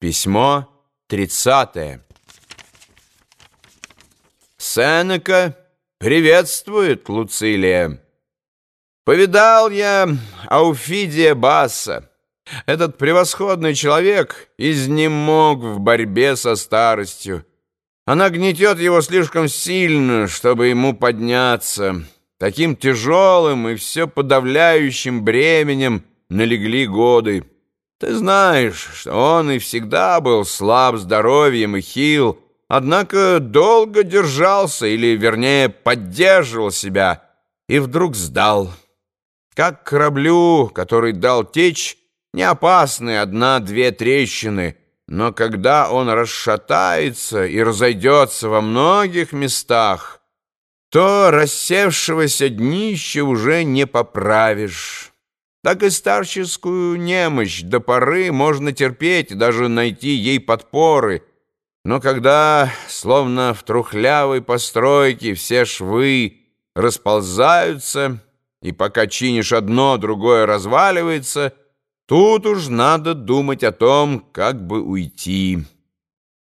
Письмо тридцатое. Сенека приветствует Луцилия. Повидал я Ауфидия Басса. Этот превосходный человек изнемог в борьбе со старостью. Она гнетет его слишком сильно, чтобы ему подняться. Таким тяжелым и все подавляющим бременем налегли годы. Ты знаешь, что он и всегда был слаб здоровьем и хил, однако долго держался, или, вернее, поддерживал себя, и вдруг сдал. Как кораблю, который дал течь, не опасны одна-две трещины, но когда он расшатается и разойдется во многих местах, то рассевшегося днища уже не поправишь» так и старческую немощь до поры можно терпеть, даже найти ей подпоры. Но когда, словно в трухлявой постройке, все швы расползаются, и пока чинишь одно, другое разваливается, тут уж надо думать о том, как бы уйти.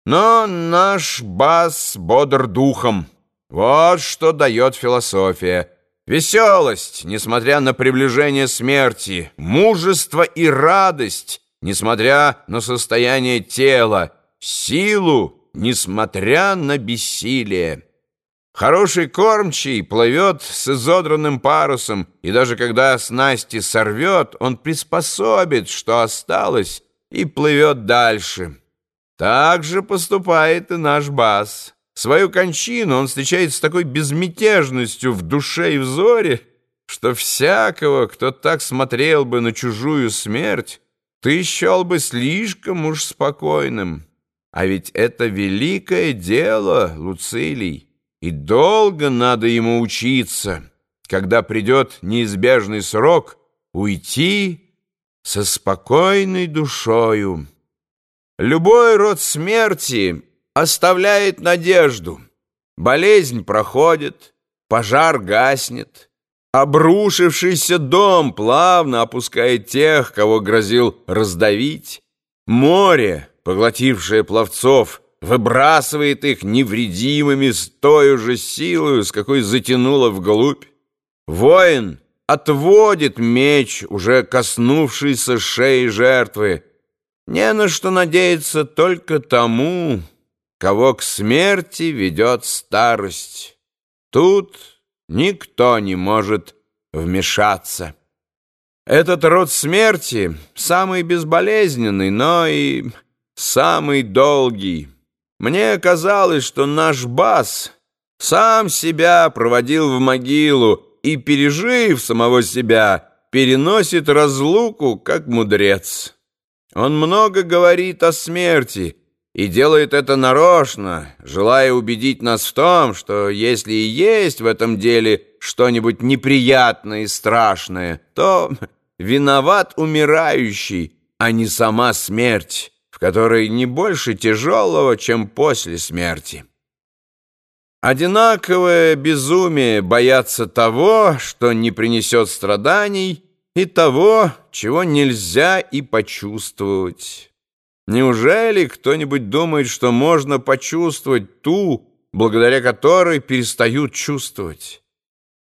Но наш бас бодр духом. Вот что дает философия — Веселость, несмотря на приближение смерти, мужество и радость, несмотря на состояние тела, силу, несмотря на бессилие. Хороший кормчий плывет с изодранным парусом, и даже когда снасти сорвет, он приспособит, что осталось, и плывет дальше. Так же поступает и наш бас. Свою кончину он встречает с такой безмятежностью в душе и взоре, что всякого, кто так смотрел бы на чужую смерть, ты счел бы слишком уж спокойным. А ведь это великое дело, Луцилий, и долго надо ему учиться, когда придет неизбежный срок уйти со спокойной душою. Любой род смерти оставляет надежду. Болезнь проходит, пожар гаснет. Обрушившийся дом плавно опускает тех, кого грозил раздавить. Море, поглотившее пловцов, выбрасывает их невредимыми с той же силой, с какой затянуло вглубь. Воин отводит меч, уже коснувшийся шеи жертвы. Не на что надеяться только тому, кого к смерти ведет старость. Тут никто не может вмешаться. Этот род смерти самый безболезненный, но и самый долгий. Мне казалось, что наш бас сам себя проводил в могилу и, пережив самого себя, переносит разлуку, как мудрец. Он много говорит о смерти, и делает это нарочно, желая убедить нас в том, что если и есть в этом деле что-нибудь неприятное и страшное, то виноват умирающий, а не сама смерть, в которой не больше тяжелого, чем после смерти. Одинаковое безумие бояться того, что не принесет страданий, и того, чего нельзя и почувствовать. Неужели кто-нибудь думает, что можно почувствовать ту, благодаря которой перестают чувствовать?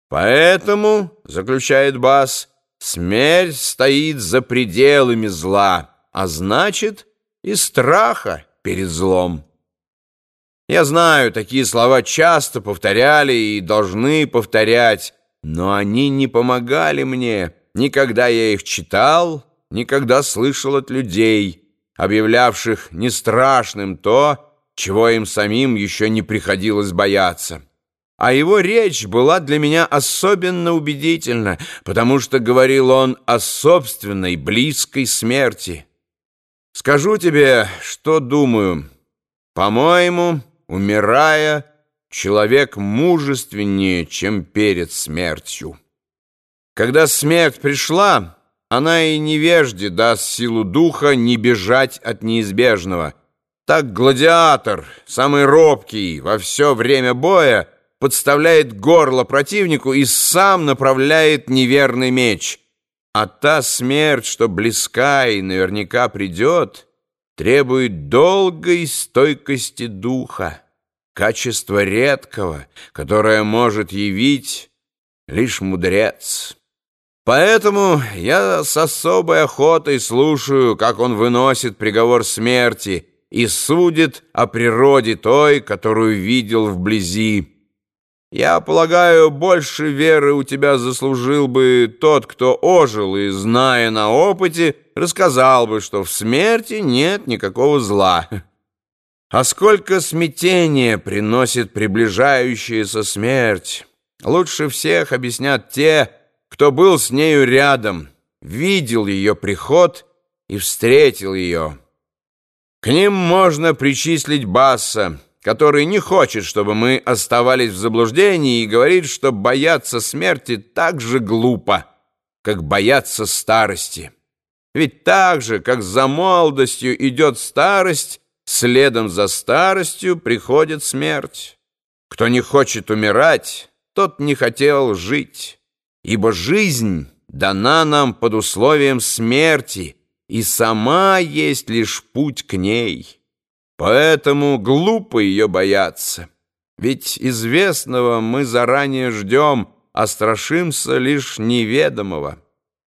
Поэтому, заключает Бас, смерть стоит за пределами зла, а значит и страха перед злом. Я знаю, такие слова часто повторяли и должны повторять, но они не помогали мне, никогда я их читал, никогда слышал от людей – объявлявших не страшным то, чего им самим еще не приходилось бояться. А его речь была для меня особенно убедительна, потому что говорил он о собственной близкой смерти. Скажу тебе, что думаю. По-моему, умирая, человек мужественнее, чем перед смертью. Когда смерть пришла... Она и невежде даст силу духа не бежать от неизбежного. Так гладиатор, самый робкий во все время боя, подставляет горло противнику и сам направляет неверный меч. А та смерть, что близка и наверняка придет, требует долгой стойкости духа, качества редкого, которое может явить лишь мудрец. Поэтому я с особой охотой слушаю, как он выносит приговор смерти и судит о природе той, которую видел вблизи. Я полагаю, больше веры у тебя заслужил бы тот, кто ожил и, зная на опыте, рассказал бы, что в смерти нет никакого зла. А сколько смятения приносит приближающаяся смерть! Лучше всех объяснят те, кто был с нею рядом, видел ее приход и встретил ее. К ним можно причислить Басса, который не хочет, чтобы мы оставались в заблуждении и говорит, что бояться смерти так же глупо, как бояться старости. Ведь так же, как за молодостью идет старость, следом за старостью приходит смерть. Кто не хочет умирать, тот не хотел жить ибо жизнь дана нам под условием смерти, и сама есть лишь путь к ней. Поэтому глупо ее бояться, ведь известного мы заранее ждем, а страшимся лишь неведомого.